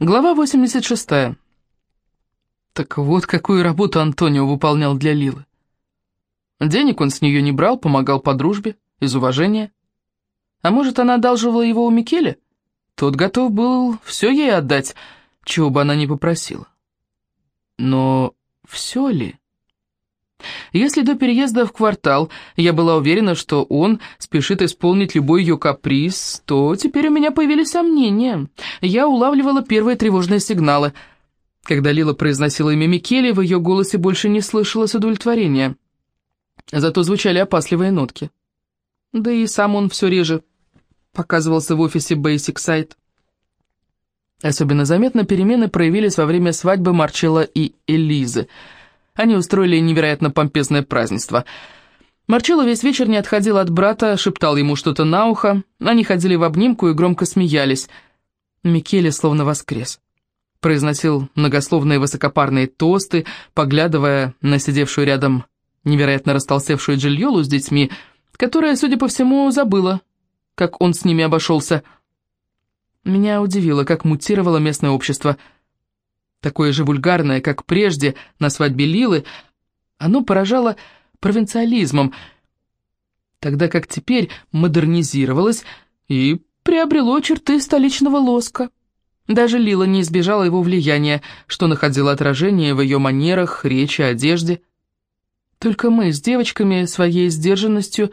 Глава 86. Так вот, какую работу Антонио выполнял для Лилы. Денег он с нее не брал, помогал по дружбе, из уважения. А может, она одалживала его у Микеле? Тот готов был все ей отдать, чего бы она ни попросила. Но все ли? Если до переезда в квартал я была уверена, что он спешит исполнить любой ее каприз, то теперь у меня появились сомнения. Я улавливала первые тревожные сигналы. Когда Лила произносила имя Микеле, в ее голосе больше не слышалось удовлетворения. Зато звучали опасливые нотки. Да и сам он все реже показывался в офисе Basic Site. Особенно заметно перемены проявились во время свадьбы Марчелла и Элизы – они устроили невероятно помпезное празднество. Марчелло весь вечер не отходил от брата, шептал ему что-то на ухо. Они ходили в обнимку и громко смеялись. Микеле словно воскрес. Произносил многословные высокопарные тосты, поглядывая на сидевшую рядом невероятно растолстевшую Джильолу с детьми, которая, судя по всему, забыла, как он с ними обошелся. Меня удивило, как мутировало местное общество – такое же вульгарное, как прежде, на свадьбе Лилы, оно поражало провинциализмом, тогда как теперь модернизировалось и приобрело черты столичного лоска. Даже Лила не избежала его влияния, что находило отражение в ее манерах, речи, одежде. Только мы с девочками своей сдержанностью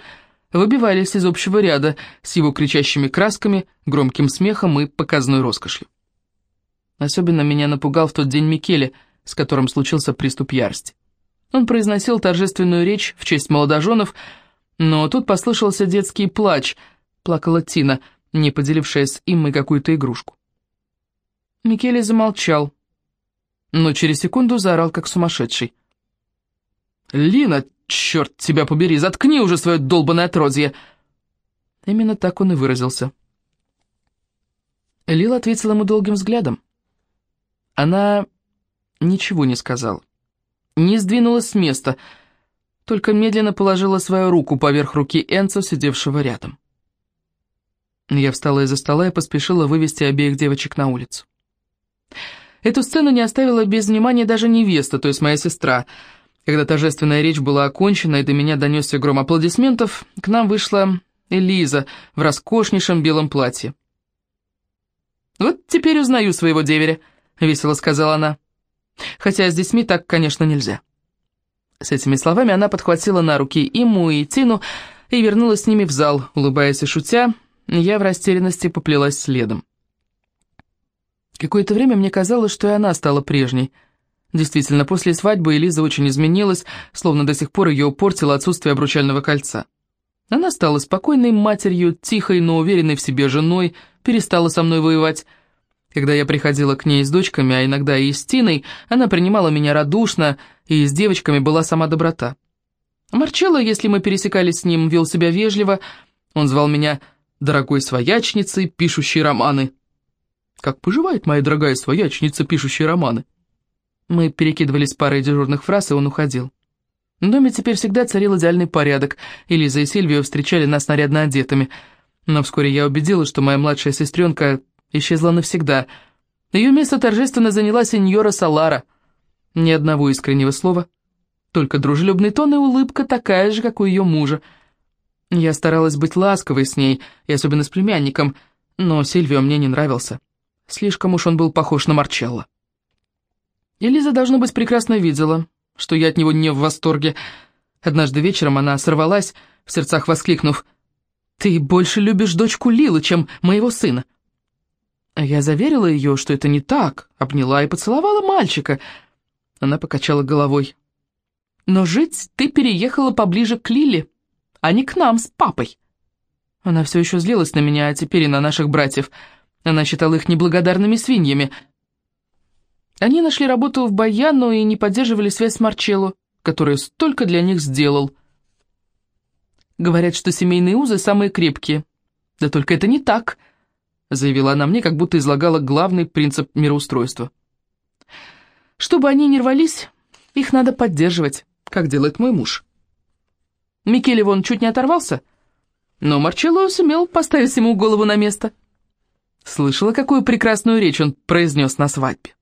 выбивались из общего ряда с его кричащими красками, громким смехом и показной роскошью. Особенно меня напугал в тот день Микеле, с которым случился приступ ярости. Он произносил торжественную речь в честь молодоженов, но тут послышался детский плач, плакала Тина, не поделившая с Иммой какую-то игрушку. Микеле замолчал, но через секунду заорал, как сумасшедший. «Лина, черт тебя побери, заткни уже свое долбанное отродье!» Именно так он и выразился. Лил ответил ему долгим взглядом. Она ничего не сказала, не сдвинулась с места, только медленно положила свою руку поверх руки Энцо, сидевшего рядом. Я встала из-за стола и поспешила вывести обеих девочек на улицу. Эту сцену не оставила без внимания даже невеста, то есть моя сестра. Когда торжественная речь была окончена и до меня донесся гром аплодисментов, к нам вышла Элиза в роскошнейшем белом платье. «Вот теперь узнаю своего деверя», — весело сказала она. «Хотя с детьми так, конечно, нельзя». С этими словами она подхватила на руки Иму и Тину и вернулась с ними в зал, улыбаясь и шутя. Я в растерянности поплелась следом. Какое-то время мне казалось, что и она стала прежней. Действительно, после свадьбы Элиза очень изменилась, словно до сих пор ее упортило отсутствие обручального кольца. Она стала спокойной матерью, тихой, но уверенной в себе женой, перестала со мной воевать, когда я приходила к ней с дочками, а иногда и с Тиной, она принимала меня радушно, и с девочками была сама доброта. Марчелло, если мы пересекались с ним, вел себя вежливо, он звал меня «дорогой своячницей, пишущей романы». «Как поживает моя дорогая своячница, пишущая романы?» Мы перекидывались парой дежурных фраз, и он уходил. В доме теперь всегда царил идеальный порядок, и Лиза и Сильвио встречали нас нарядно одетыми. Но вскоре я убедилась, что моя младшая сестренка исчезла навсегда. Ее место торжественно заняла сеньора Салара. Ни одного искреннего слова, только дружелюбный тон и улыбка такая же, как у ее мужа. Я старалась быть ласковой с ней, и особенно с племянником, но Сильвио мне не нравился. Слишком уж он был похож на Марчелло. Элиза, должно быть, прекрасно видела, что я от него не в восторге. Однажды вечером она сорвалась, в сердцах воскликнув, «Ты больше любишь дочку Лилы, чем моего сына». Я заверила ее, что это не так, обняла и поцеловала мальчика. Она покачала головой. «Но жить ты переехала поближе к Лиле, а не к нам с папой». Она все еще злилась на меня, а теперь и на наших братьев. Она считала их неблагодарными свиньями. Они нашли работу в Баяну и не поддерживали связь с Марчелло, который столько для них сделал. Говорят, что семейные узы самые крепкие. Да только это не так. — заявила она мне, как будто излагала главный принцип мироустройства. «Чтобы они не рвались, их надо поддерживать, как делает мой муж». Микеле вон чуть не оторвался, но Марчелло сумел поставить ему голову на место. Слышала, какую прекрасную речь он произнес на свадьбе?